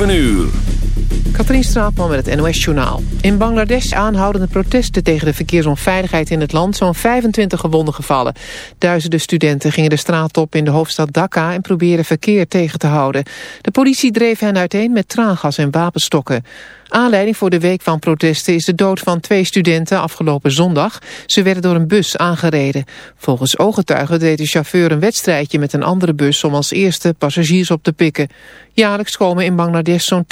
7 uur. Katrien Straatman met het NOS-journaal. In Bangladesh aanhoudende protesten tegen de verkeersonveiligheid in het land... zo'n 25 gewonden gevallen. Duizenden studenten gingen de straat op in de hoofdstad Dhaka... en probeerden verkeer tegen te houden. De politie dreef hen uiteen met traangas en wapenstokken. Aanleiding voor de week van protesten is de dood van twee studenten afgelopen zondag. Ze werden door een bus aangereden. Volgens ooggetuigen deed de chauffeur een wedstrijdje met een andere bus om als eerste passagiers op te pikken. Jaarlijks komen in Bangladesh zo'n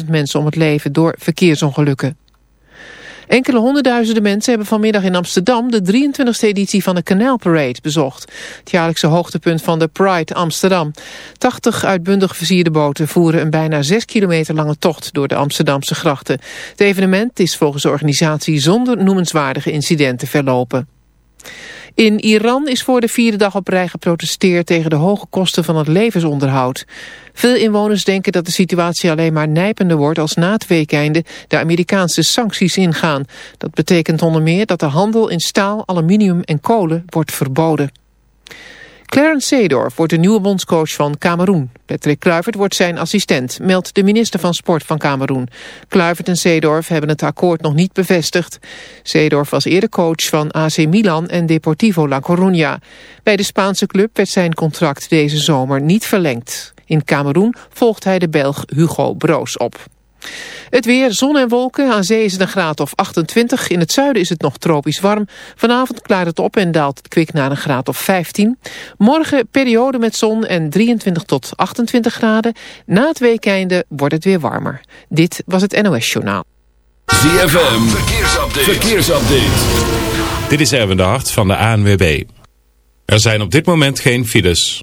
20.000 mensen om het leven door verkeersongelukken. Enkele honderdduizenden mensen hebben vanmiddag in Amsterdam de 23e editie van de Canal Parade bezocht. Het jaarlijkse hoogtepunt van de Pride Amsterdam. 80 uitbundig versierde boten voeren een bijna 6 kilometer lange tocht door de Amsterdamse grachten. Het evenement is volgens de organisatie zonder noemenswaardige incidenten verlopen. In Iran is voor de vierde dag op rij geprotesteerd tegen de hoge kosten van het levensonderhoud. Veel inwoners denken dat de situatie alleen maar nijpender wordt als na het weekeinde de Amerikaanse sancties ingaan. Dat betekent onder meer dat de handel in staal, aluminium en kolen wordt verboden. Clarence Seedorf wordt de nieuwe bondscoach van Cameroen. Patrick Kluivert wordt zijn assistent, meldt de minister van Sport van Cameroen. Kluivert en Seedorf hebben het akkoord nog niet bevestigd. Seedorf was eerder coach van AC Milan en Deportivo La Coruña. Bij de Spaanse club werd zijn contract deze zomer niet verlengd. In Cameroen volgt hij de Belg Hugo Broos op. Het weer, zon en wolken. Aan zee is het een graad of 28. In het zuiden is het nog tropisch warm. Vanavond klaart het op en daalt het kwik naar een graad of 15. Morgen periode met zon en 23 tot 28 graden. Na het weekende wordt het weer warmer. Dit was het NOS Journaal. ZFM, verkeersupdate. verkeersupdate. Dit is Erwin de Hart van de ANWB. Er zijn op dit moment geen files.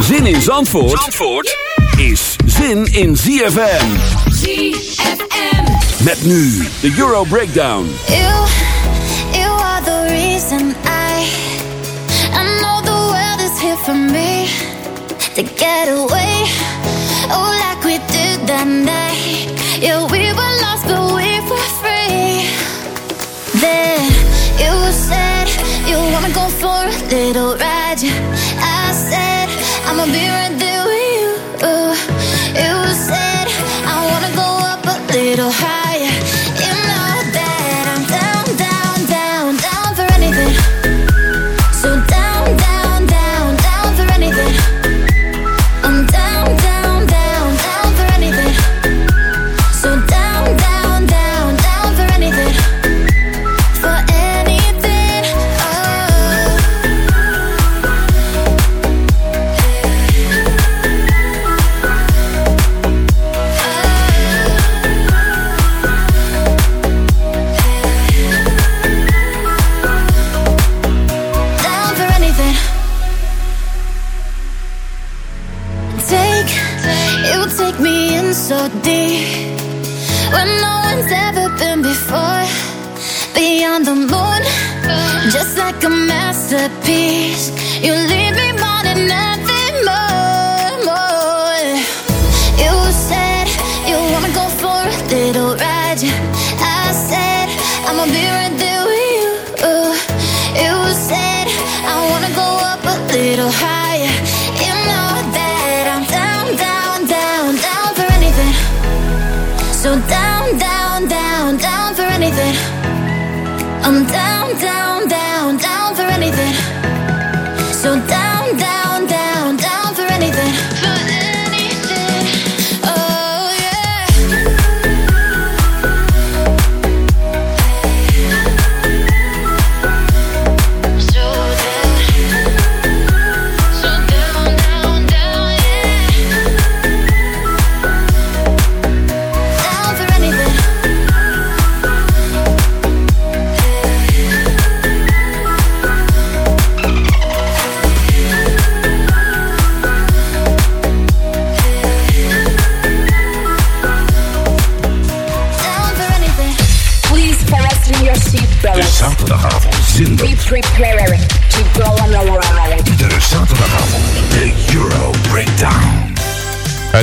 Zin in Zandvoort, Zandvoort is zin in ZFM. ZFM. Met nu de Euro Breakdown. You, you are the reason I, I know the world is here for me to get away. Oh, like we did that night. Yeah, we were lost, but we were free. Then you said you wanna go for a little ride. I said I'ma be right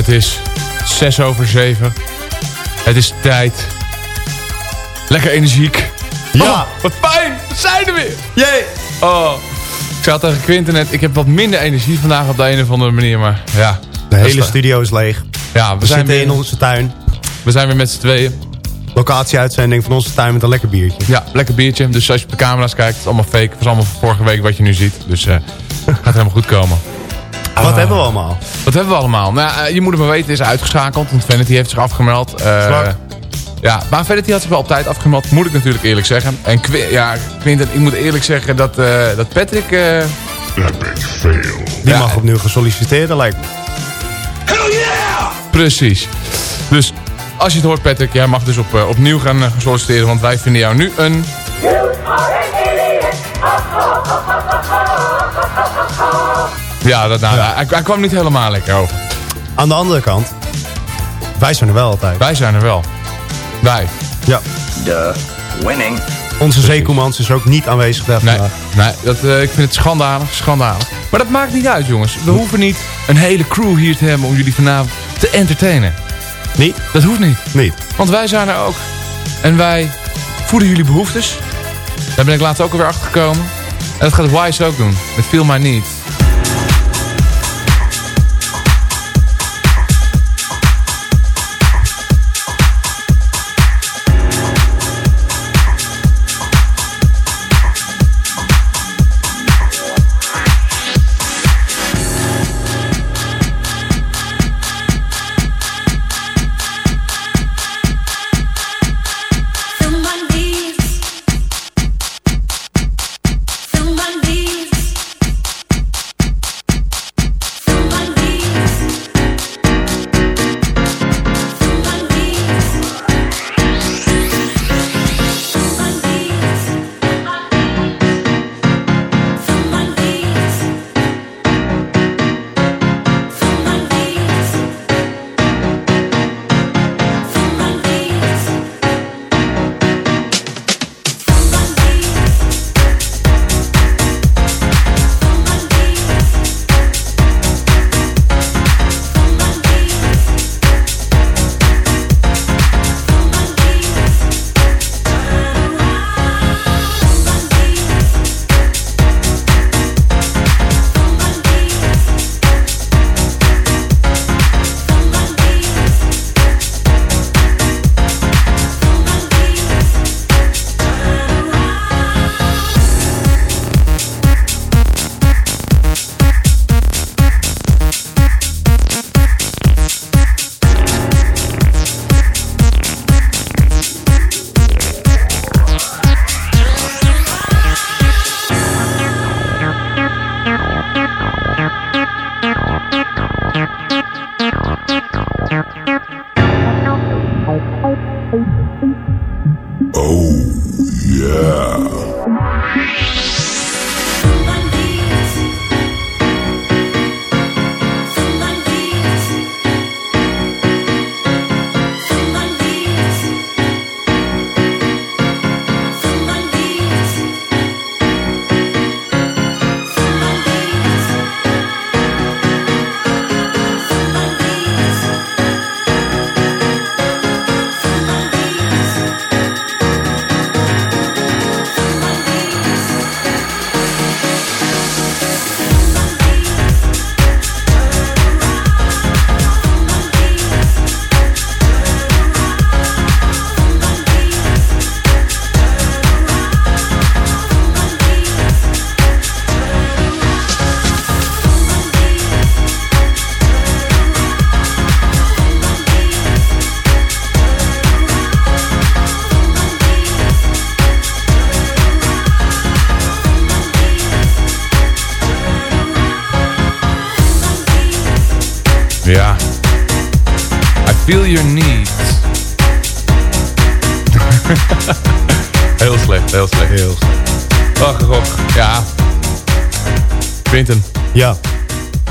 Het is 6 over 7. Het is tijd. Lekker energiek. Ja. Oh, wat fijn. We zijn er weer. Jee. Oh. Ik al tegen Quinten net, ik heb wat minder energie vandaag op de een of andere manier. Maar ja. De hele studio is leeg. Ja, we, We zijn weer, in onze tuin. we zijn weer met z'n tweeën. Locatieuitzending van onze tuin met een lekker biertje. Ja, lekker biertje. Dus als je op de camera's kijkt, het is allemaal fake. Het was allemaal van vorige week wat je nu ziet. Dus eh gaat helemaal goed komen. Wat hebben we allemaal? Wat hebben we allemaal? Nou, eh, je moet het maar weten, is uitgeschakeld. Want Vanity heeft zich afgemeld. Eh, ja, maar Vanity had zich wel op tijd afgemeld. Moet ik natuurlijk eerlijk zeggen. En Qu- ja, Quinten, ik moet eerlijk zeggen dat, eh, dat Patrick... eh, Die Ja. mag opnieuw gaan solliciteren, lijkt me. precies. Dus als je het hoort, Patrick, jij mag dus op, opnieuw gaan gaan solliciteren. Want wij vinden jou nu een... Ja, dat, nou, Hij, hij kwam niet helemaal lekker over. Aan de andere kant, wij zijn er wel altijd. Wij zijn er wel. Wij. Ja. De winning. Onze zeekoemans is ook niet aanwezig daar Nee, vandaag. nee dat, eh, ik vind het schandalig, schandalig. Maar dat maakt niet uit, jongens. We hoeven niet een hele crew hier te hebben om jullie vanavond te entertainen. Niet? Dat hoeft niet. Niet. Want wij zijn er ook. En wij voeden jullie behoeftes. Daar ben ik laatst ook alweer achter gekomen. En dat gaat Wise ook doen. Met Feel My Need.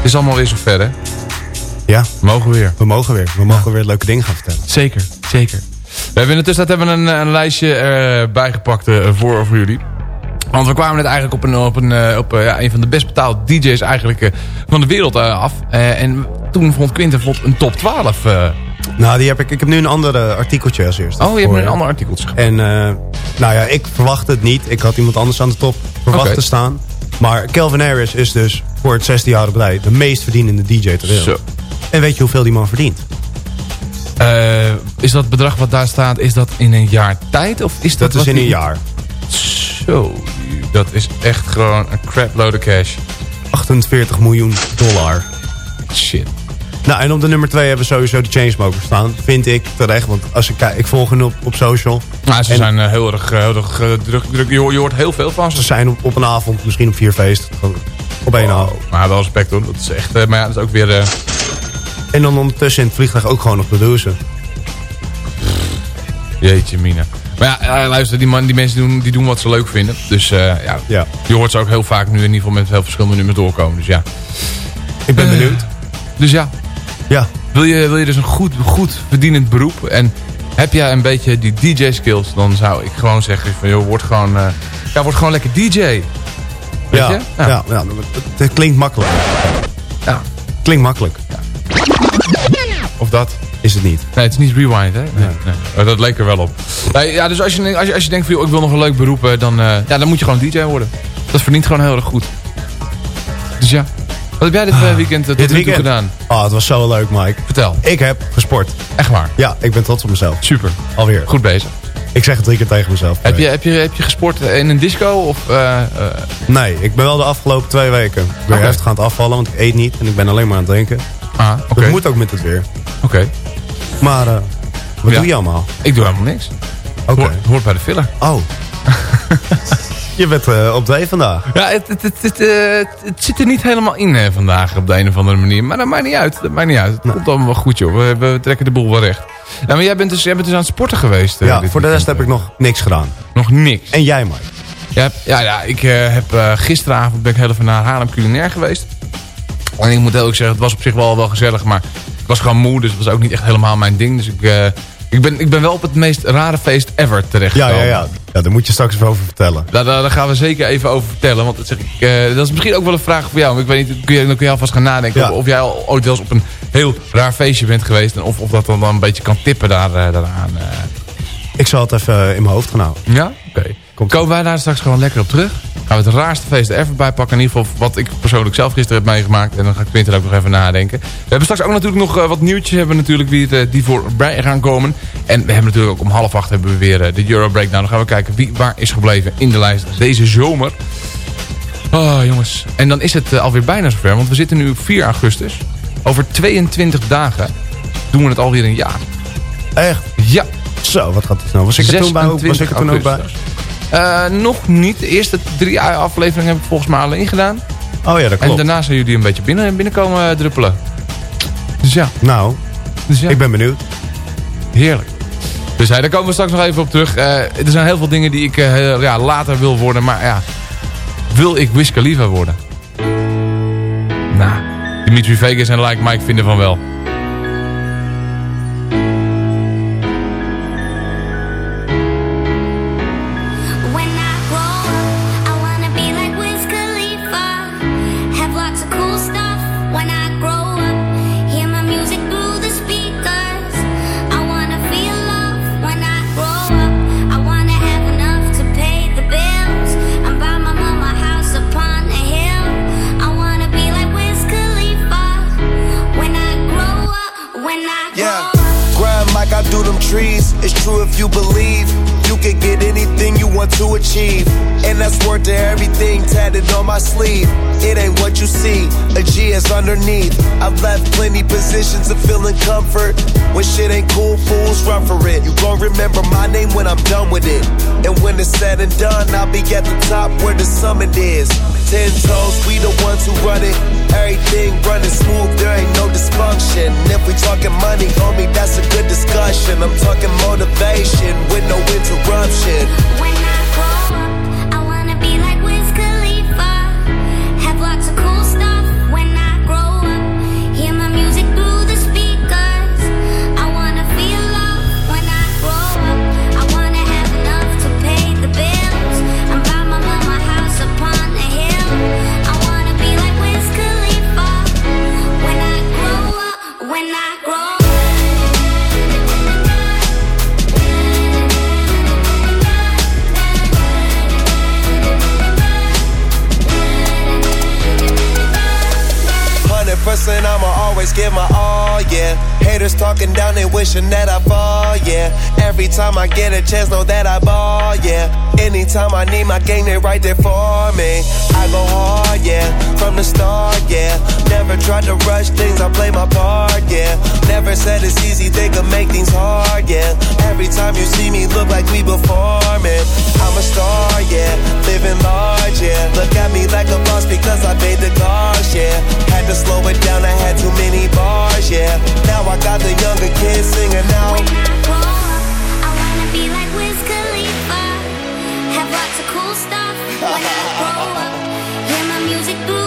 Is allemaal weer zover, hè? ja, We mogen weer. we mogen weer. We mogen weer leuke dingen gaan vertellen. Zeker, zeker. We hebben in de tussentijd hebben een, een lijstje erbij gepakt eh, voor, voor jullie. Want we kwamen net eigenlijk op een, op een, eh, op, eh, ja, een van de best betaalde DJ's eigenlijk, eh, van de wereld eh, af. Eh, en toen vond Quinten vond een top 12. eh. Nou, die heb ik, ik heb nu een ander eh, artikeltje als eerste. oh, je hebt nu een ander artikeltje. En eh, nou ja, ik verwacht het niet. Ik had iemand anders aan de top verwacht te staan. Maar Calvin Harris is dus voor het 16 jaar op rij de meest verdienende DJ ter wereld. Zo. En weet je hoeveel die man verdient? Eh, is dat bedrag wat daar staat, is dat in een jaar tijd? Of is dat, Dat is in een jaar. Zo, dat is echt gewoon een crap load of cash. 48 miljoen dollar. Shit. Nou, en op de nummer 2 hebben we sowieso de Chainsmokers staan. Vind ik terecht, want als ik kijk, ik volg hen op, op social. Maar ze En zijn eh, heel erg, eh, heel erg druk, druk. Je, hoort- heel veel van Ze ze. zijn op, op een avond, misschien op vier feest. Op één avond. Maar wel respect hoor. Dat is echt, eh, maar ja, dat is ook weer... eh, En dan ondertussen in het vliegtuig ook gewoon nog produceren. Jeetje mina. Maar ja, eh, luister, die, man, die mensen doen, die doen wat ze leuk vinden. Dus ja, Ja. je hoort ze ook heel vaak nu in ieder geval met heel verschillende nummers doorkomen. Dus ja. Ik ben benieuwd. Dus ja, Ja, wil je, wil je dus een goed, goed verdienend beroep en heb jij een beetje die DJ skills, dan zou ik gewoon zeggen van joh, word gewoon, ja, word gewoon lekker DJ. Weet ja, je? ja. Ja, het, het klinkt makkelijk. Ja. Klinkt makkelijk. Of dat. Is het niet. Nee, het is niet rewind, hè? Nee, nee. Oh, dat leek er wel op. Ja, dus als je, als, je, als je denkt van, joh, ik wil nog een leuk beroep, eh, dan, eh, ja, dan moet je gewoon DJ worden. Dat verdient gewoon heel erg goed. Dus ja. Wat heb jij dit eh, weekend eh, tot Dit nu toe weekend? gedaan? Oh, het was zo leuk, Mike. Vertel. Ik heb gesport. Echt waar. Ja, ik ben trots op mezelf. Super. Alweer. Goed bezig. Ik zeg het drie keer tegen mezelf. Heb je, heb, je, heb je gesport in een disco? Of, eh, Nee, ik ben wel de afgelopen twee weken weer Oké. heftig aan het afvallen. Want ik eet niet en ik ben alleen maar aan het drinken. ah, oké. Dat moet ook met het weer. Oké. Maar eh, wat Ja. doe je allemaal? Ik doe helemaal niks. Oké. Hoort, hoort bij de filler. Oh. je bent eh, op twee vandaag. Ja, het, het, het, het, eh, zit er niet helemaal in eh, vandaag op de een of andere manier. Maar dat maakt niet uit. Dat maakt niet uit. Het komt allemaal wel goed, joh. We, we trekken de boel wel recht. Maar jij bent dus, jij bent dus aan het sporten geweest. ja, voor de rest heb ik nog niks gedaan. Nog niks. En jij, Mike? Ja, ja, ja ik heb gisteravond ben ik heel even naar Haarlem culinair geweest. En ik moet heel eerlijk zeggen, het was op zich wel, wel gezellig. Maar ik was gewoon moe, dus het was ook niet echt helemaal mijn ding. Dus ik, ik, ben, ik ben wel op het meest rare feest ever terecht Ja, ja, ja. ja. Daar moet je straks even over vertellen. Daar, daar, daar gaan we zeker even over vertellen. Want dat, zeg ik, eh, dat is misschien ook wel een vraag voor jou. Maar ik weet niet, kun je, dan kun je alvast gaan nadenken. Ja. Of, of jij al ooit wel eens op een heel raar feestje bent geweest. En of, of dat dan, dan een beetje kan tippen daar, eh, daaraan. eh. Ik zal het even in mijn hoofd gaan houden. Ja? Oké. Komen wij daar straks gewoon lekker op terug? Gaan we het raarste feest ever bijpakken. In ieder geval wat ik persoonlijk zelf gisteren heb meegemaakt. En dan ga ik Quinten ook nog even nadenken. We hebben straks ook natuurlijk nog eh, wat nieuwtjes hebben natuurlijk wie, het, eh, die voorbij gaan komen. En we hebben natuurlijk ook om half acht hebben we weer eh, de Euro Breakdown. Dan gaan we kijken wie waar is gebleven in de lijst deze zomer. Oh jongens. En dan is het alweer bijna zover. Want we zitten nu op 4 augustus. Over 22 dagen doen we het alweer een jaar. Echt? Ja. Zo, wat gaat het snel? Was ik er toen bij? Was ik er toen ook bij? Eh, nog niet. De eerste drie afleveringen heb ik volgens mij alleen gedaan. Oh ja, dat En klopt. daarna zijn jullie een beetje binnen, binnenkomen eh, druppelen. Dus ja. Nou, Dus ja. ik ben benieuwd. Heerlijk. Dus hey, daar komen we straks nog even op terug. Eh, er zijn heel veel dingen die ik ja, later wil worden. Maar ja, wil ik Wiz Khalifa worden? Nou, Dimitri Vegas en Like Mike vinden van wel. sleeve. It ain't what you see, a G is underneath. I've left plenty positions of feeling comfort. When shit ain't cool, fools run for it. You gon' remember my name when I'm done with it. And when it's said and done, I'll be at the top where the summit is. Ten toes, we the ones who run it. Everything running smooth, there ain't no dysfunction. And if we talking money, homie, that's a good discussion. I'm talking motivation with no interruption. Give my all, yeah. Haters talking down, they wishing that I fall, yeah. Every time I get a chance, know that I ball, yeah. Anytime I need my gang, they right there for me. I go hard, yeah, from the start, yeah. Never tried to rush things, I play my part, yeah. Never said it's easy, they could make things hard, yeah. Every time you see me, look like we performing. I'm a star, yeah, living large, yeah. Look at me like a boss because I paid the cost, yeah. To slow it down, I had too many bars, yeah. Now I got the younger kids singing out. I wanna be like Wiz Khalifa. Have lots of cool stuff when I grow up. Hear my music through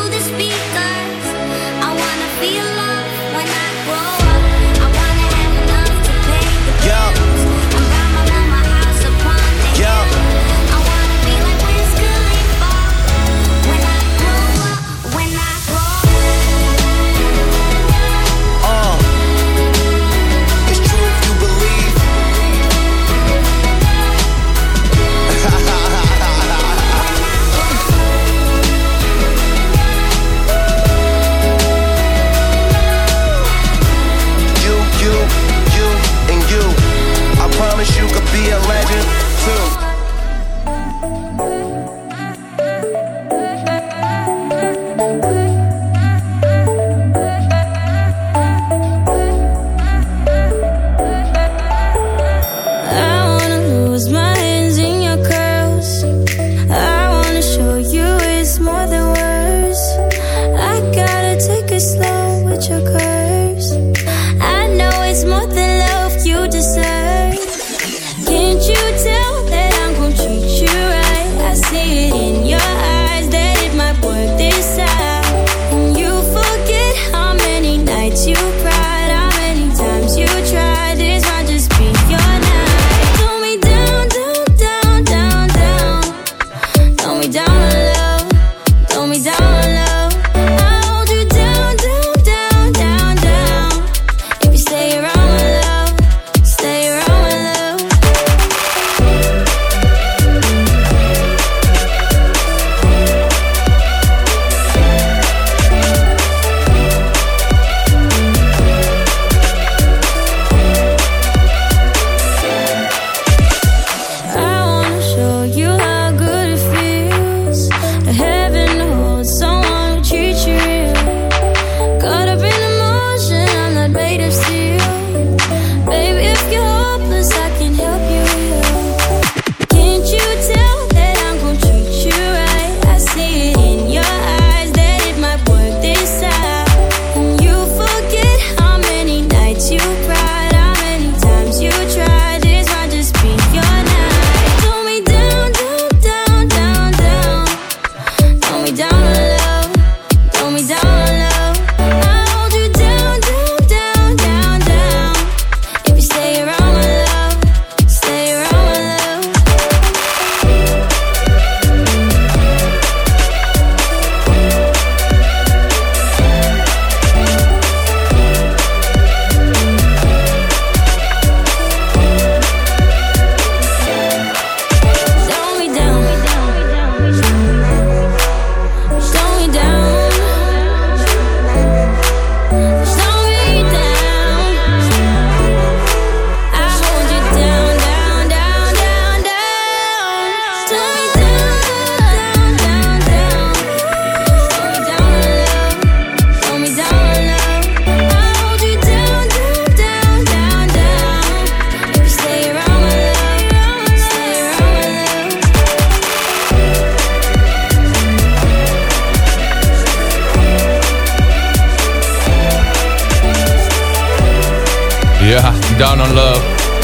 Ja, Down on Love,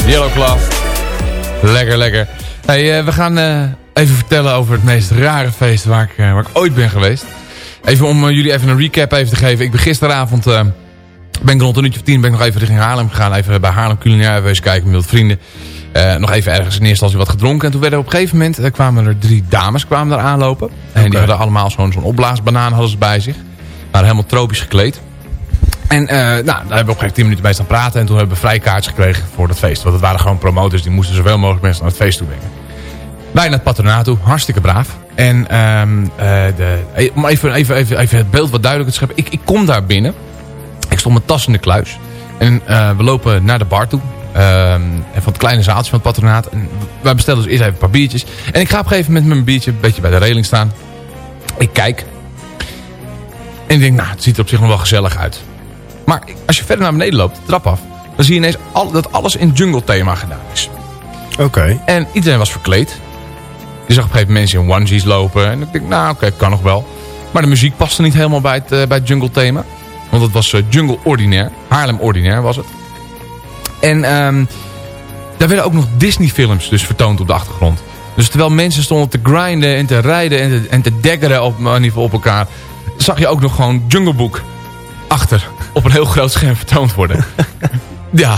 Yellow Claw. Lekker, lekker. Hey, eh, we gaan eh, even vertellen over het meest rare feest waar ik, eh, waar ik ooit ben geweest. Even om jullie even een recap even te geven. Ik ben gisteravond, ben ik rond een uurtje of tien ben ik nog even richting Haarlem gegaan. Even bij Haarlem Culinair even kijken met wat vrienden. Eh, nog even ergens in eerste instantie wat gedronken. En toen werden op een gegeven moment kwamen er drie dames kwamen daar aanlopen. En die hadden allemaal zo'n zo'n opblaasbanaan hadden ze bij zich. Waren helemaal tropisch gekleed. En eh, nou, daar hebben we op een gegeven 10 minuten bij staan praten. En toen hebben we vrijkaartjes gekregen voor dat feest. Want het waren gewoon promotors. Die moesten zoveel mogelijk mensen naar het feest toe brengen. Wij naar het patronaat toe. Hartstikke braaf. En ehm, eh, de, eh, om even, even, even, het beeld wat duidelijker te scheppen. Ik, ik kom daar binnen. Ik stond mijn tas in de kluis. En we lopen naar de bar toe. Ehm, en van het kleine zaaltje van het patronaat. En wij bestellen dus eerst even een paar biertjes. En ik ga op een gegeven moment met mijn biertje een beetje bij de reling staan. Ik kijk. En ik denk, nou, het ziet er op zich nog wel gezellig uit. Maar als je verder naar beneden loopt, de trap af... dan zie je ineens al, dat alles in jungle thema gedaan is. Oké. En iedereen was verkleed. Je zag op een gegeven moment mensen in onesies lopen. En ik denk, nou oké, kan nog wel. Maar de muziek paste niet helemaal bij het, eh, bij het jungle thema. Want het was eh, Jungle Ordinaire. Haarlem Ordinaire was het. En ehm, daar werden ook nog Disney films dus vertoond op de achtergrond. Dus terwijl mensen stonden te grinden en te rijden en te, en te daggeren op, op elkaar... zag je ook nog gewoon Jungle Book achter op een heel groot scherm vertoond worden. ja.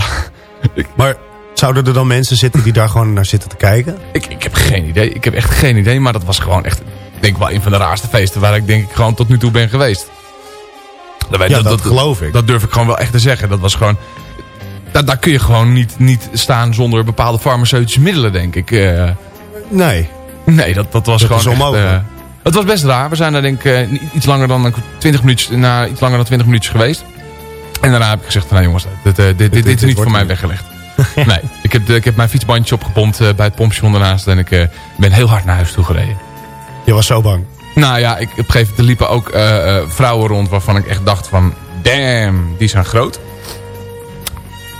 Maar zouden er dan mensen zitten die daar gewoon naar zitten te kijken? Ik, ik heb geen idee. Ik heb echt geen idee. Maar dat was gewoon echt, ik denk wel een van de raarste feesten waar ik denk ik gewoon tot nu toe ben geweest. Dat, Ja, dat geloof ik. Dat durf ik gewoon wel echt te zeggen. Dat was gewoon, daar, daar kun je gewoon niet, niet staan zonder bepaalde farmaceutische middelen, denk ik. eh. Nee. Nee, dat, dat was gewoon echt, eh, het was best raar. We zijn daar denk ik eh, iets langer dan een 20 minuutjes, na iets langer dan 20 minuutjes geweest. En daarna heb ik gezegd, nou jongens, dit, eh, dit, dit, dit, is niet voor mij weggelegd. nee, ik heb, ik heb mijn fietsbandje opgepompt eh, bij het pompstation daarnaast. En ik eh, ben heel hard naar huis toe gereden. Je was zo bang. Nou ja, ik, op een gegeven moment liepen ook vrouwen rond waarvan ik echt dacht van... Damn, die zijn groot.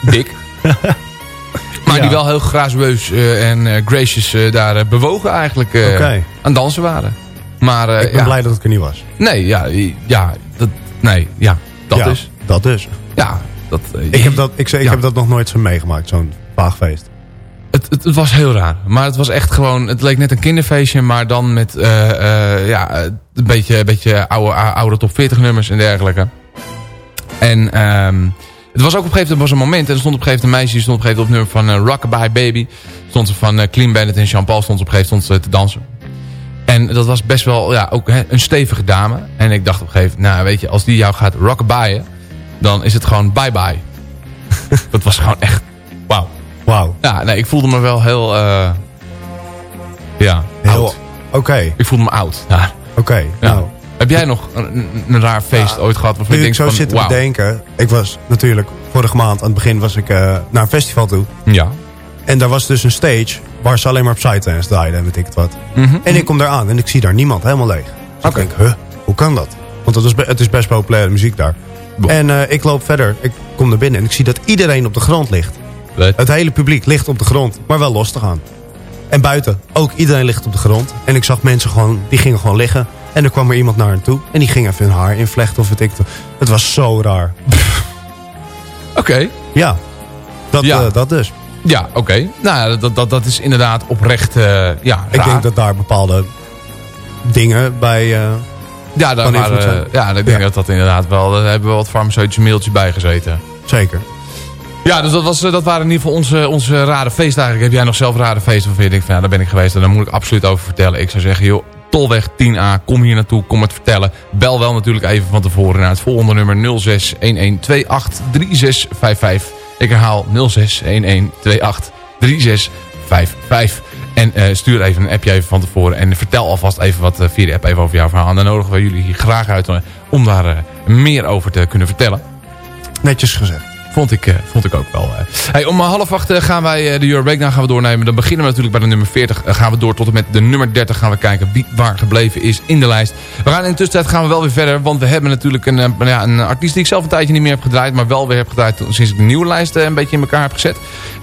Dik. maar Ja. die wel heel grazueus eh, en gracious daar bewogen eigenlijk aan het dansen waren. Maar ik ben ja, blij dat ik er niet was. Nee, ja, ja, dat, nee, ja, dat is. Dat is. Ja, dat, eh, Ik heb dat, ik, zeg, ik Ja. heb dat nog nooit zo meegemaakt, zo'n vaagfeest. Het, het, het was heel raar. Maar het was echt gewoon... Het leek net een kinderfeestje. Maar dan met eh, eh, ja, een beetje, een beetje oude, oude top 40 nummers en dergelijke. En ehm, het was ook op een gegeven moment was een moment. En er stond op een gegeven moment een meisje. Die stond op een gegeven moment op nummer van Rockabye Baby. Stond ze van Clean Bandit en Jean-Paul. Stond ze op een gegeven moment stond ze te dansen. En dat was best wel ja, ook hè, een stevige dame. En ik dacht op een gegeven moment... Nou weet je, als die jou gaat rockabye. Dan is het gewoon bye bye. dat was gewoon echt... Wauw. Wauw. Ja, nee, ik voelde me wel heel... eh, ja, Heel... oud. Oké, Ik voelde me oud. Ja. oké. Ja. Nou, Heb jij nog een, een- raar feest ooit gehad waarvan nu je ik zo van... zit te wauw. bedenken. Ik was natuurlijk vorige maand aan het begin was ik eh, naar een festival toe. Ja. En daar was dus een stage waar ze alleen maar op Psytrance draaiden en weet ik het wat. Mhm. En ik kom daar aan en ik zie daar niemand, helemaal leeg. Dus ik denk, huh, hoe kan dat? Want het is, het is best populaire muziek daar. En eh, ik loop verder, ik kom naar binnen en ik zie dat iedereen op de grond ligt. Weet- Het hele publiek ligt op de grond, maar wel los te gaan. En buiten, ook iedereen ligt op de grond. En ik zag mensen gewoon, die gingen gewoon liggen. En er kwam er iemand naar hen toe. En die ging even hun haar invlechten of weet ik. het. Het was zo raar. Oké. Ja, dat, Ja. eh, dat dus. Ja, oké. Nou, dat, dat, dat is inderdaad oprecht eh, ja, Ik denk dat daar bepaalde dingen bij... ja, daar waren, zijn. ja, ik denk Ja. dat dat inderdaad wel... Daar hebben we wat farmaceutische mailtjes bij gezeten. zeker. Ja, dus dat, was, eh, dat waren in ieder geval onze, onze rare feesten eigenlijk. Heb jij nog zelf rare feesten waarvan je denkt van ja, daar ben ik geweest en daar moet ik absoluut over vertellen. Ik zou zeggen, joh, Tolweg 10A, kom hier naartoe, kom het vertellen. Bel wel natuurlijk even van tevoren naar het volgende nummer 0611283655. Ik herhaal 0611283655. En eh, stuur even een appje even van tevoren en vertel alvast even wat eh, via de app even over jouw verhaal. En dan nodigen we jullie hier graag uit eh, om daar meer over te kunnen vertellen. Netjes gezegd. Vond ik, eh, vond ik ook wel. eh. Hey, om half acht eh, gaan wij de Euro Breakdown gaan we doornemen. Dan beginnen we natuurlijk bij de nummer 40. Eh, gaan we door tot en met de nummer 30. Gaan we kijken wie waar gebleven is in de lijst. We gaan in de tussentijd gaan we wel weer verder. Want we hebben natuurlijk een, eh, ja, een artiest die ik zelf een tijdje niet meer heb gedraaid. Maar wel weer heb gedraaid sinds ik de nieuwe lijst een beetje in elkaar heb gezet.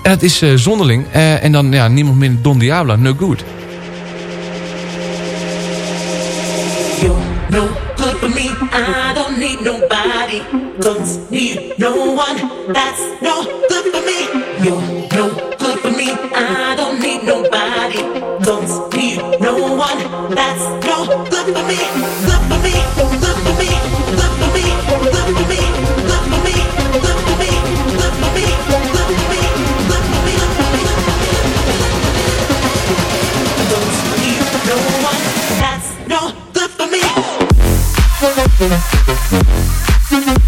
En het is Zonderling. En dan ja, niemand minder Don Diablo. No Good. You're no good for me. I don't need nobody. Don't need no one. That's no good for me. You're no good for me. I don't need nobody. Don't need no one. That's no good for me. Good for me. Good for me. Good for me. Good for me. Good for me. Good for me. Good for me. Good for me. Good for me. Don't need no one. That's no good for me. Thank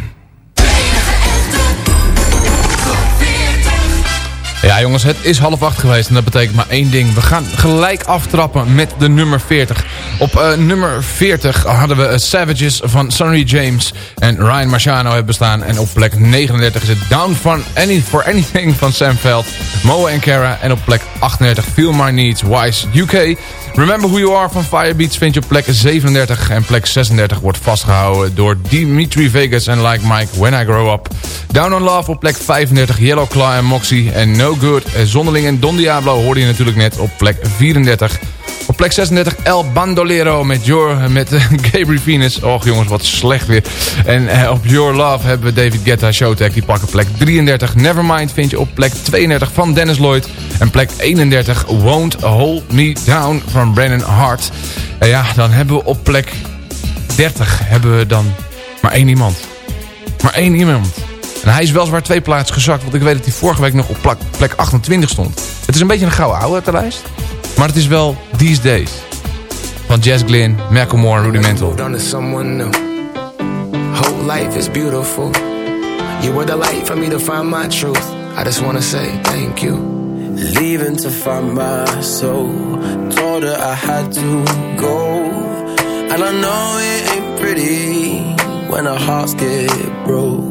Ja jongens, het is half acht geweest en dat betekent maar één ding. We gaan gelijk aftrappen met de nummer 40. Op uh, nummer 40 hadden we uh, Savages van Sonny James en Ryan Marciano hebben bestaan. En op plek 39 is het Down for, Any, for Anything van Sam Veld, Moe en Cara. En op plek 38 Feel My Needs, Wise UK. Remember Who You Are van Firebeats vind je op plek 37. En plek 36 wordt vastgehouden door Dimitri Vegas en Like Mike When I Grow Up. Down on Love op plek 35 Yellow Claw en Moxie. En No Good, Zonderling en Don Diablo hoorde je natuurlijk net op plek 34. Op plek 36 El Bandolero met, Your, met uh, Gabriel Venus. Och jongens, wat slecht weer. En op Your Love hebben we David Guetta Showtech. Die pakken plek 33. Nevermind vind je op plek 32 van Dennis Lloyd. En plek 31 Won't Hold Me Down van Brennan Hart. En ja, dan hebben we op plek 30 hebben we dan maar één iemand. Maar één iemand. En hij is weliswaar twee plaatsen gezakt. Want ik weet dat hij vorige week nog op plek, plek 28 stond. Het is een beetje een gouden oude uit de lijst. Maar het is wel These Days. Van Jess Glynn, Macklemore, Rudimental. Whole life is beautiful. You were the light for me to find my truth. I just wanna say thank you. Leaving to find my soul. Told her I had to go. And I know it ain't pretty when our hearts get broke.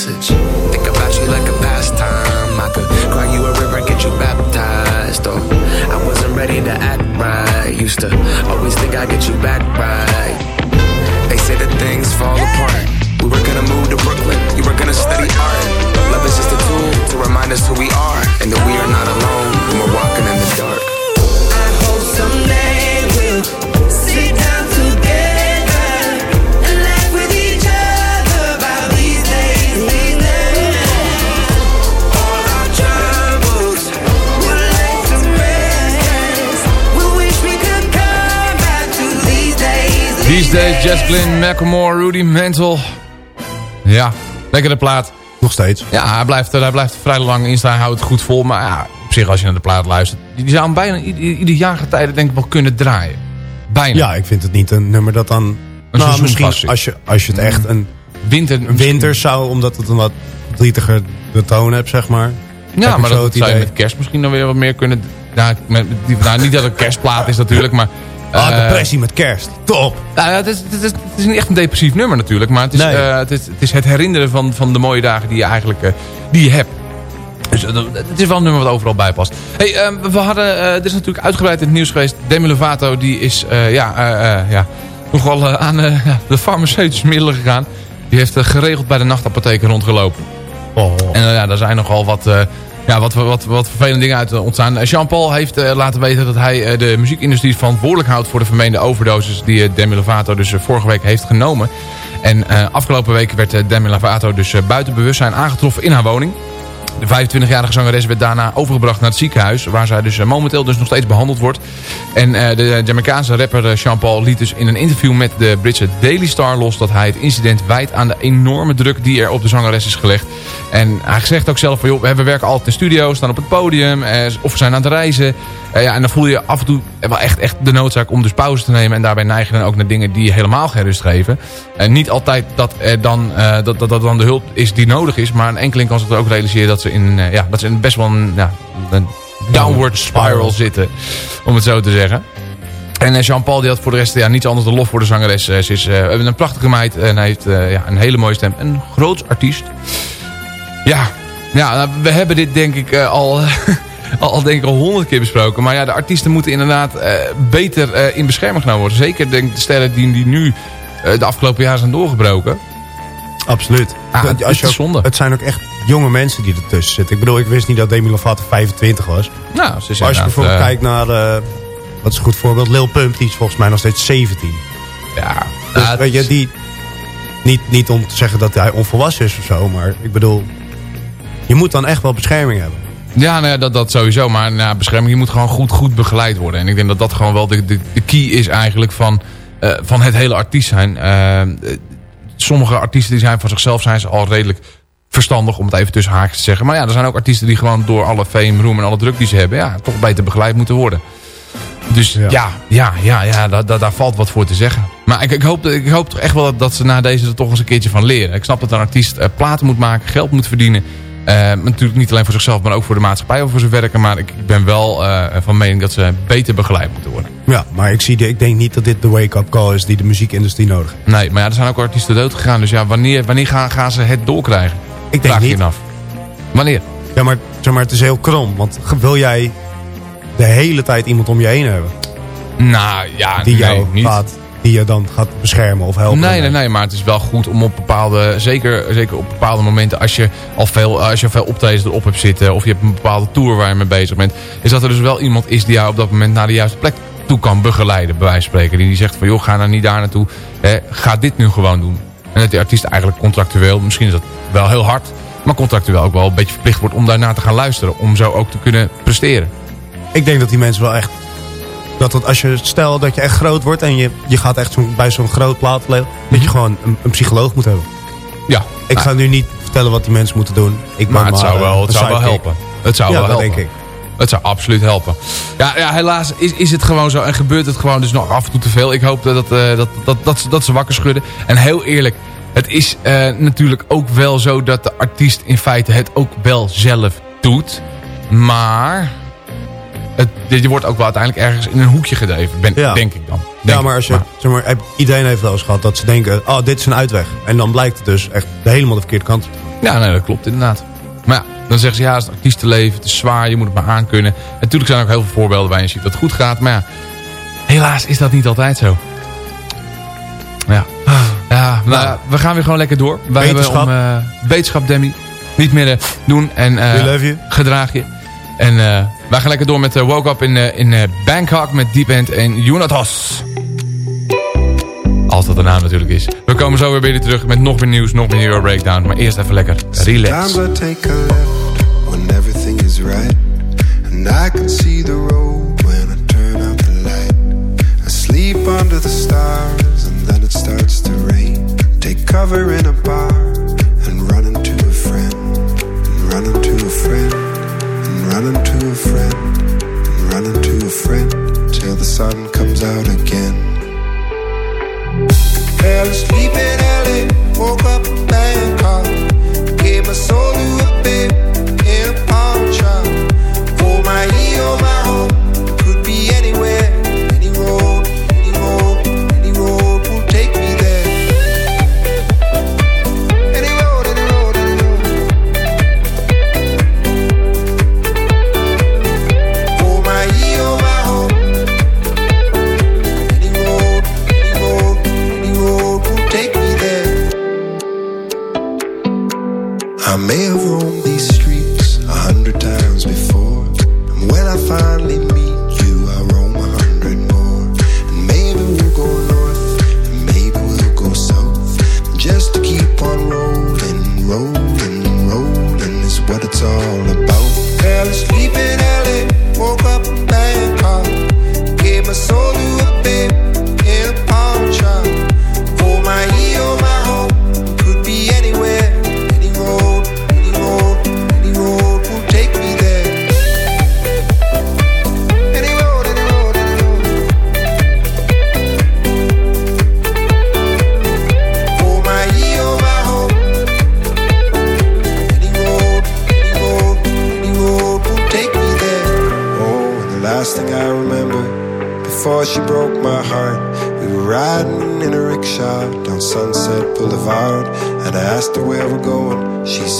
message. Think about you like a pastime. I could cry you a river, get you baptized. Or I wasn't ready to act right. Used to always think I'd get you back right. They say that things fall apart. We were gonna move to Brooklyn, you were gonna study oh, art. Love is just a tool to remind us who we are and that we are not alone when we're walking in the dark. I hope someday These Days, Jess Glynn, Macklemore, Rudy Mantle. Ja, lekkere plaat. Nog steeds. Ja, hij blijft, hij blijft vrij lang in staan. Houdt het goed vol. Maar ja, op zich als je naar de plaat luistert. Je zou hem bijna ieder, jaargetijde denk ik wel kunnen draaien. Bijna. Ja, ik vind het niet een nummer dat dan... nou, misschien als je, als je het echt een winter, een winter zou, omdat het een wat verdrietiger de toon hebt, zeg maar. Ja, maar dat zou je met kerst misschien dan weer wat meer kunnen... Nou, met, die- nou niet dat het een kerstplaat is natuurlijk, maar... Ah, eh, depressie met kerst. Top! Nou het, is, het, is, het is niet echt een depressief nummer natuurlijk. Maar het is, Nee. eh, het, is, het is het herinneren van, van de mooie dagen die je eigenlijk eh, die je hebt. Dus het is wel een nummer wat overal bij past. Hey, ehm, we hadden, er is natuurlijk uitgebreid in het nieuws geweest. Demi Lovato die is ja, ja, nogal aan de farmaceutische middelen gegaan. Die heeft geregeld bij de nachtapotheken rondgelopen. Oh. En ja, daar zijn nogal wat, ja, wat, wat, wat vervelende dingen uit eh, ontstaan. Eh, Jean-Paul heeft eh, laten weten dat hij de muziekindustrie verantwoordelijk houdt... voor de vermeende overdoses die eh, Demi Lovato dus vorige week heeft genomen. En afgelopen week werd Demi Lovato dus buiten bewustzijn aangetroffen in haar woning. De 25-jarige zangeres werd daarna overgebracht naar het ziekenhuis... waar zij dus eh, momenteel dus nog steeds behandeld wordt. En eh, de Jamaicaanse rapper eh, Jean-Paul liet dus in een interview met de Britse Daily Star los... dat hij het incident wijt aan de enorme druk die er op de zangeres is gelegd. En hij zegt ook zelf van, joh, we werken altijd in studio, staan op het podium... Of we zijn aan het reizen. Eh, ja, en dan voel je af en toe wel echt, echt de noodzaak om dus pauze te nemen... en daarbij neigen dan ook naar dingen die je helemaal geen rust geven. En niet altijd dat er dan, eh, dat, dat, dat dan de hulp is die nodig is... maar een enkeling kan zich ook realiseren dat ze in, eh, ja, dat ze in best wel een, ja, een downward spiral zitten... om het zo te zeggen. En Jean-Paul die had voor de rest ja, niets anders dan lof voor de zangeres. Ze is een prachtige meid en hij heeft ja, een hele mooie stem. Een groot artiest. Ja, ja nou, we hebben dit denk ik al, al, al denk ik al honderd keer besproken. Maar ja, de artiesten moeten inderdaad eh, beter eh, in bescherming genomen worden. Zeker denk ik de sterren die, die nu eh, de afgelopen jaren zijn doorgebroken. Absoluut. Ah, het als je ook- zonde. Het zijn ook echt jonge mensen die ertussen zitten. Ik bedoel, ik wist niet dat Demi Lovato 25 was. Nou, ze maar als je bijvoorbeeld kijkt naar, wat is een goed voorbeeld, Lil Pump, die is volgens mij nog steeds 17. Ja, Dus, het weet je, die, niet, niet om te zeggen dat hij onvolwassen is of zo, maar ik bedoel, je moet dan echt wel bescherming hebben. Ja, nou ja, dat, dat sowieso. Maar nou, bescherming, je moet gewoon goed, goed begeleid worden. En ik denk dat dat gewoon wel de, de, de key is eigenlijk van, eh, van het hele artiest zijn. Eh, sommige artiesten die zijn van zichzelf zijn ze al redelijk verstandig, om het even tussen haakjes te zeggen. Maar ja, er zijn ook artiesten die gewoon door alle fame, roem en alle druk die ze hebben, ja, toch beter begeleid moeten worden. Dus ja, ja, ja, ja, daar, daar, daar valt wat voor te zeggen. Maar ik, ik, hoop, ik hoop toch echt wel dat, dat ze na deze er toch eens een keertje van leren. Ik snap dat een artiest eh, platen moet maken, geld moet verdienen. Eh, natuurlijk niet alleen voor zichzelf, maar ook voor de maatschappij of voor zijn werken. Maar ik, ben wel eh, van mening dat ze beter begeleid moeten worden. Ja, maar ik, zie de, ik denk niet dat dit de wake-up call is die de muziekindustrie nodig heeft. Nee, maar ja, er zijn ook artiesten dood gegaan. Dus ja, wanneer, wanneer gaan, gaan ze het doorkrijgen? Ik denk Vraag niet. af. Wanneer? Ja, maar, zeg maar het is heel krom. Want wil jij de hele tijd iemand om je heen hebben? Nou ja, die nee, jou niet. gaat, die je dan gaat beschermen of helpen? Nee, nee, nee, maar het is wel goed om op bepaalde, zeker, zeker op bepaalde momenten, als je al veel, als je veel optredens erop hebt zitten, of je hebt een bepaalde tour waar je mee bezig bent, is dat er dus wel iemand is die jou op dat moment naar de juiste plek toe kan begeleiden, bij wijze van spreken. Die zegt van, joh, ga nou niet daar naartoe, hè, ga dit nu gewoon doen. En dat die artiest eigenlijk contractueel, misschien is dat wel heel hard, maar contractueel ook wel een beetje verplicht wordt om daarna te gaan luisteren, om zo ook te kunnen presteren. Ik denk dat die mensen wel echt... Dat het, als je, stel dat je echt groot wordt en je, je gaat echt zo'n bij zo'n groot plaatlabel... dat je gewoon een, een psycholoog moet hebben. Ja. Ik ga nu niet vertellen wat die mensen moeten doen. Ik Maar het zou wel, het zou wel helpen. Het zou ja, wel dat helpen. denk ik. Het zou absoluut helpen. Ja, ja helaas is, is het gewoon zo. En gebeurt het gewoon dus nog af en toe te veel. Ik hoop dat, dat, eh, dat, dat, dat, ze- dat ze wakker schudden. En heel eerlijk. Het is eh, natuurlijk ook wel zo dat de artiest in feite het ook wel zelf doet. Maar... Het, je wordt ook wel uiteindelijk ergens in een hoekje gedreven. Ben, Ja. Denk ik dan. Ja, maar als je, zeg maar, iedereen heeft wel eens gehad dat ze denken... oh, dit is een uitweg. En dan blijkt het dus echt helemaal de verkeerde kant. Ja, nee, dat klopt inderdaad. Maar ja, dan zeggen ze ja, het is het artiestenleven, het is zwaar, je moet het maar aankunnen. En natuurlijk zijn er ook heel veel voorbeelden waar je ziet dat het goed gaat. Maar ja, helaas is dat niet altijd zo. Ja, ja nou, ja, we gaan weer gewoon lekker door. Wij hebben Wetenschap. om eh, wetenschap, Demi. Niet meer eh, doen en eh, you. gedraag je. En eh, wij gaan lekker door met eh, Woke Up in, eh, in eh, Bangkok met Deep End en Unatos. Als dat de naam natuurlijk is. We komen zo weer bij jullie terug met nog meer nieuws, nog meer Euro Breakdown. Maar eerst even lekker relax. Take a left when everything is right. And I can see the road when I turn out the light. I sleep under the stars and then it starts to rain. Take cover in a bar and run into a friend. And run into a friend. run into a friend, a friend till the sun comes out again. Fell asleep in LA, woke up in Bangkok, gave my soul to a babe.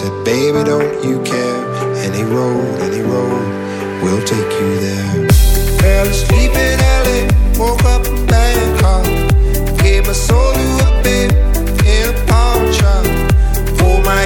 said, Baby, don't you care? Any road, any road, we'll take you there. Fell asleep in LA, woke up in Bangkok. Gave my soul to a babe in a palm tree. Hold my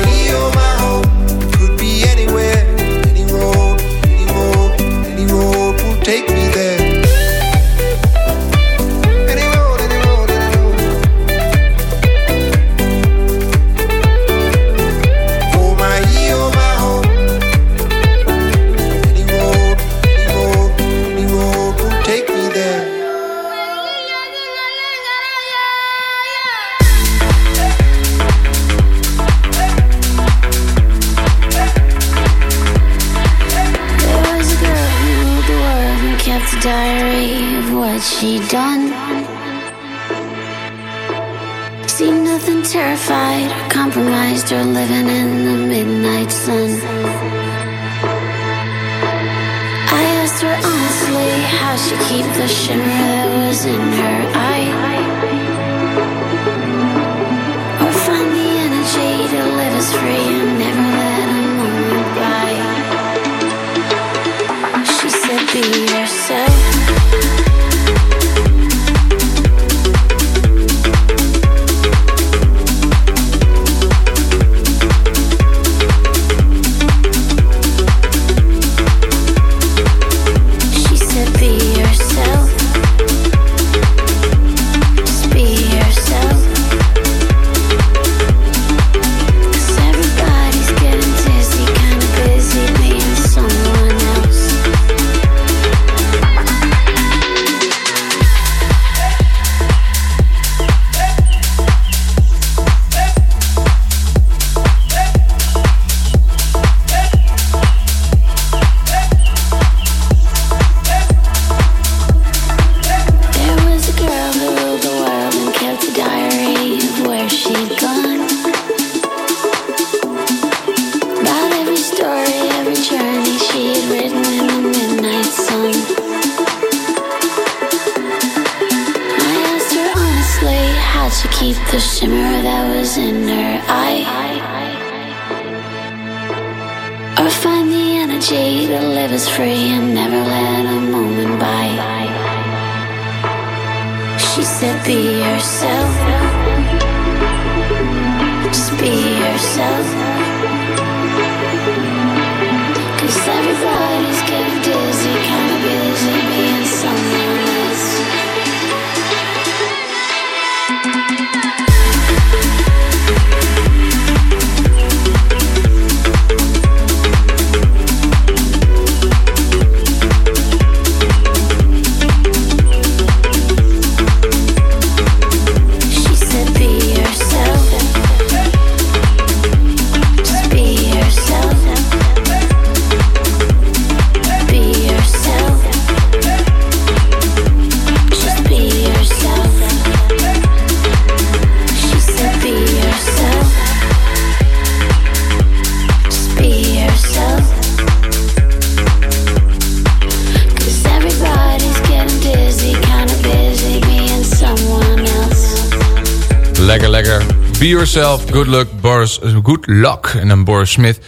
Yourself, Good Luck, Boris, good luck. En dan Boris Smith.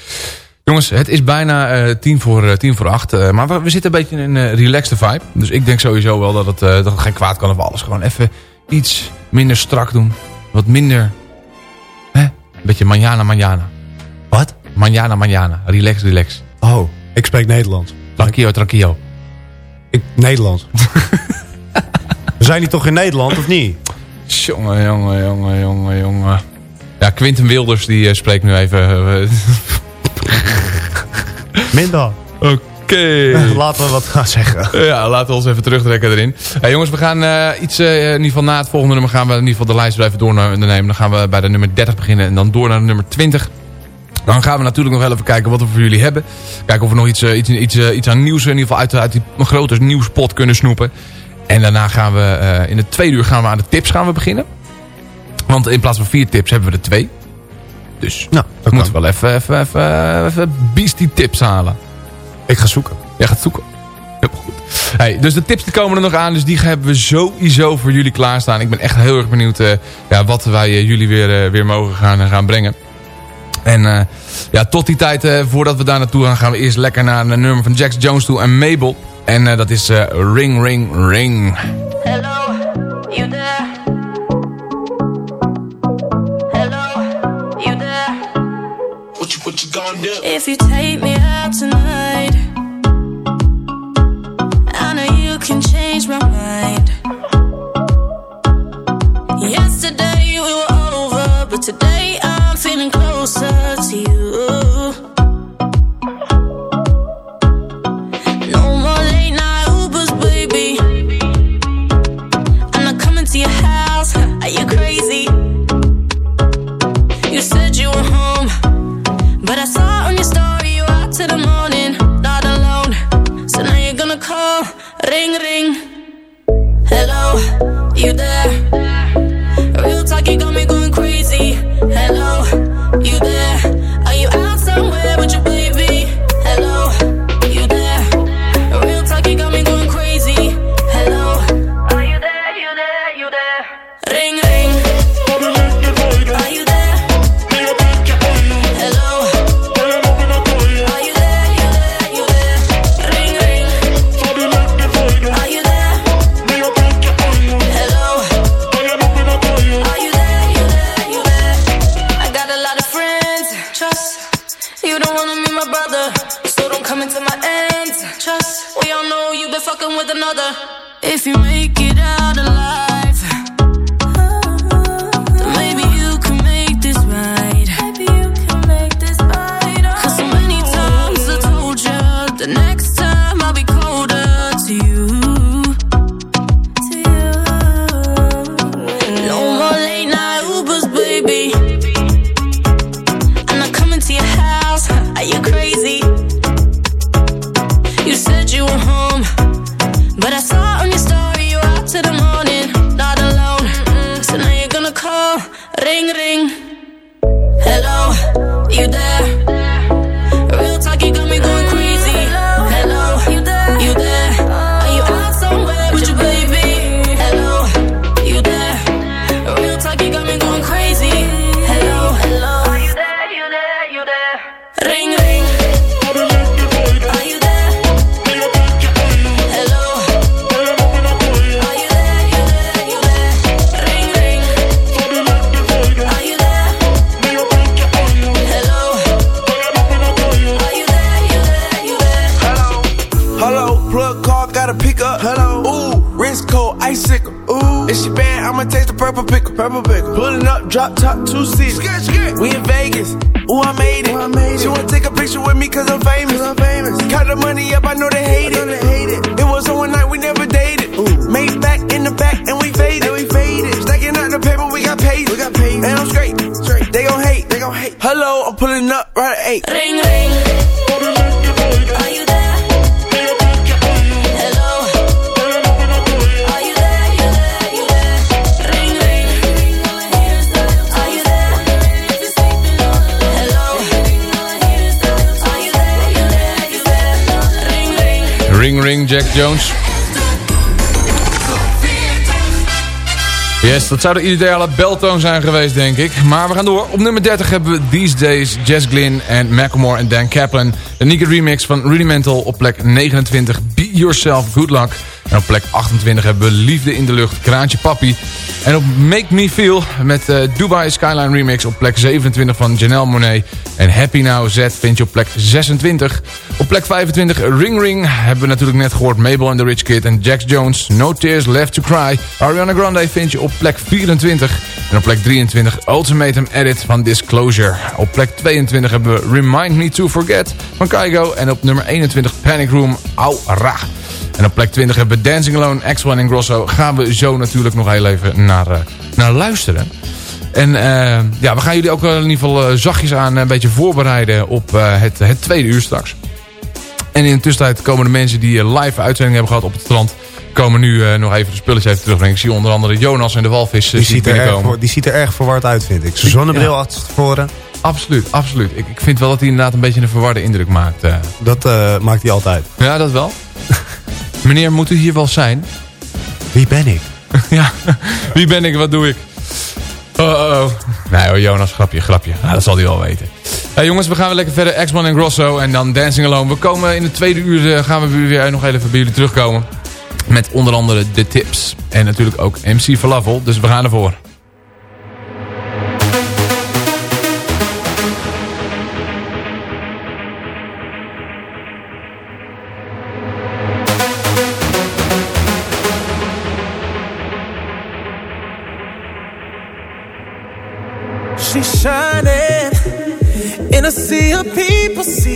Jongens, het is bijna eh, tien, voor, eh, tien voor acht. eh, maar we, we zitten een beetje in een relaxed vibe. Dus ik denk sowieso wel dat het, dat het geen kwaad kan of alles. Gewoon even iets minder strak doen. Wat minder... Hè? Een beetje manjana, manjana. Wat? Manjana, manjana. Relax, relax. Oh, ik spreek Nederlands. Tranquillo, tranquillo. Ik, Nederlands. We zijn hier toch in Nederland, of niet? Jongen, jongen, jongen, jongen, jongen. Ja, Quinten Wilders die eh, spreekt nu even... eh, Minder. Oké. Laten we wat gaan zeggen. Ja, laten we ons even terugtrekken erin. Hey, jongens, we gaan eh, iets, in ieder geval na het volgende nummer gaan we in ieder geval de lijst blijven doornemen. Dan gaan we bij de nummer 30 beginnen en dan door naar de nummer 20. Dan gaan we natuurlijk nog wel even kijken wat we voor jullie hebben. Kijken of we nog iets, iets, iets, iets aan nieuws in ieder geval uit, uit die grote nieuwspot kunnen snoepen. En daarna gaan we in het tweede uur gaan we aan de tips gaan we beginnen. Want in plaats van vier tips hebben we er twee. Dus nou, we moeten wel even, even, even, even beastie tips halen. Ik ga zoeken. Jij gaat zoeken. Heel goed. Hey, dus de tips die komen er nog aan. Dus die hebben we sowieso voor jullie klaarstaan. Ik ben echt heel erg benieuwd eh, ja, wat wij eh, jullie weer, eh, weer mogen gaan, gaan brengen. En eh, ja, tot die tijd, eh, voordat we daar naartoe gaan, gaan we eerst lekker naar een nummer van Jax Jones toe en Mabel. En eh, dat is eh, Ring Ring Ring. Hello, you there? Gonna do? If you take me out tonight, I know you can change my mind. Yesterday we were over, but today I'm feeling closer to you. No more drop top, two seats. We in Vegas. Ooh, I made it. She wanna take a picture with me cause I'm famous. I'm famous. Count the money up, I know they hate it. They hate it. It was on one night, we never dated. Ooh. Made back in the back and we faded. And we faded. Stacking out the paper, we got paid. We got paid. And I'm straight. Straight. They gon' hate. They gon' hate. Hello, I'm pulling up right at eight. Ring ring. Jack Jones. Yes, dat zou de ideale beltoon zijn geweest, denk ik. Maar we gaan door. Op nummer 30 hebben we These Days, Jess Glynn en Macklemore en Dan Kaplan. De Nigga remix van Rudimental op plek 29, Be Yourself, Good Luck. En op plek 28 hebben we Liefde in de Lucht, Kraantje Papi. En op Make Me Feel met uh, Dubai Skyline Remix op plek 27 van Janelle Monet. En Happy Now Z vind je op plek 26. Op plek 25 Ring Ring hebben we natuurlijk net gehoord Mabel and the Rich Kid en Jax Jones. No Tears Left to Cry. Ariana Grande vind je op plek 24. En op plek 23 Ultimatum Edit van Disclosure. Op plek 22 hebben we Remind Me to Forget van Kaigo. En op nummer 21 Panic Room Aura. En op plek 20 hebben we Dancing Alone, X1 en Grosso. Gaan we zo natuurlijk nog heel even naar, uh, naar luisteren. En uh, ja, we gaan jullie ook in ieder geval uh, zachtjes aan een beetje voorbereiden op het, het tweede uur straks. En in de tussentijd komen de mensen die live uitzending hebben gehad op het strand... komen nu nog even de spulletjes even terugbrengen. Ik zie onder andere Jonas en de walvis die, ziet er erg, die ziet er erg verward uit, vind ik. Zijn zonnebril ja. tevoren. Absoluut, absoluut. Ik, ik vind wel dat hij inderdaad een beetje een verwarde indruk maakt. Dat maakt hij altijd. Ja, dat wel. Meneer, moet u hier wel zijn? Wie ben ik? ja, wie ben ik, wat doe ik? Oh, oh, oh. Nee hoor, Jonas, grapje, grapje. Nou, dat zal hij wel weten. Hey, jongens, we gaan weer lekker verder. X-Man en Grosso en dan Dancing Alone. We komen in de tweede uur, gaan we weer nog even bij jullie terugkomen. Met onder andere de tips. En natuurlijk ook MC Falafel. Dus we gaan ervoor.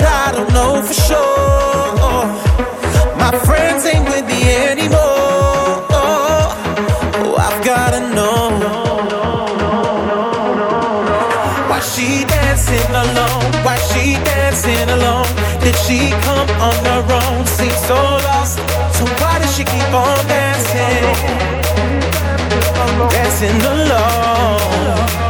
I but I don't know for sure. My friends ain't with me anymore. Oh, I've gotta know. Why she dancing alone? Why she dancing alone? Did she come on her own? Seems so lost. So why does she keep on dancing? Dancing alone.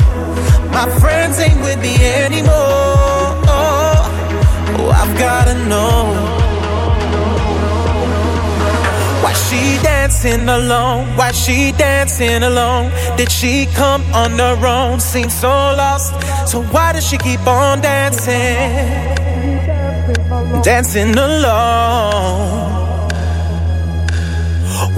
My friends ain't with me anymore. Oh, I've gotta know. Why she dancing alone? Why she dancing alone? Did she come on her own? Seems so lost. So why does she keep on dancing? Dancing alone.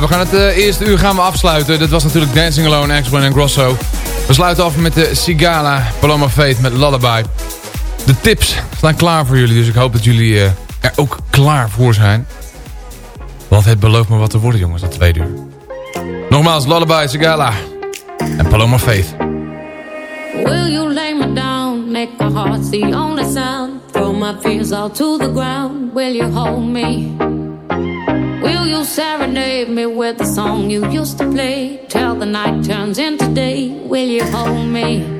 We gaan het uh, eerste uur gaan we afsluiten. Dit was natuurlijk Dancing Alone, X-One en Grosso. We sluiten af met de Sigala Paloma Fate met Lullaby. De tips staan klaar voor jullie, dus ik hoop dat jullie uh, er ook klaar voor zijn. Want het belooft me wat te worden, jongens, dat tweede uur. Nogmaals, Lullaby, Sigala en Paloma Faith. Will you lay me down, make my heart the only sound Throw my fears all to the ground, will you hold me? Will you serenade me with the song you used to play Till the night turns into day, will you hold me?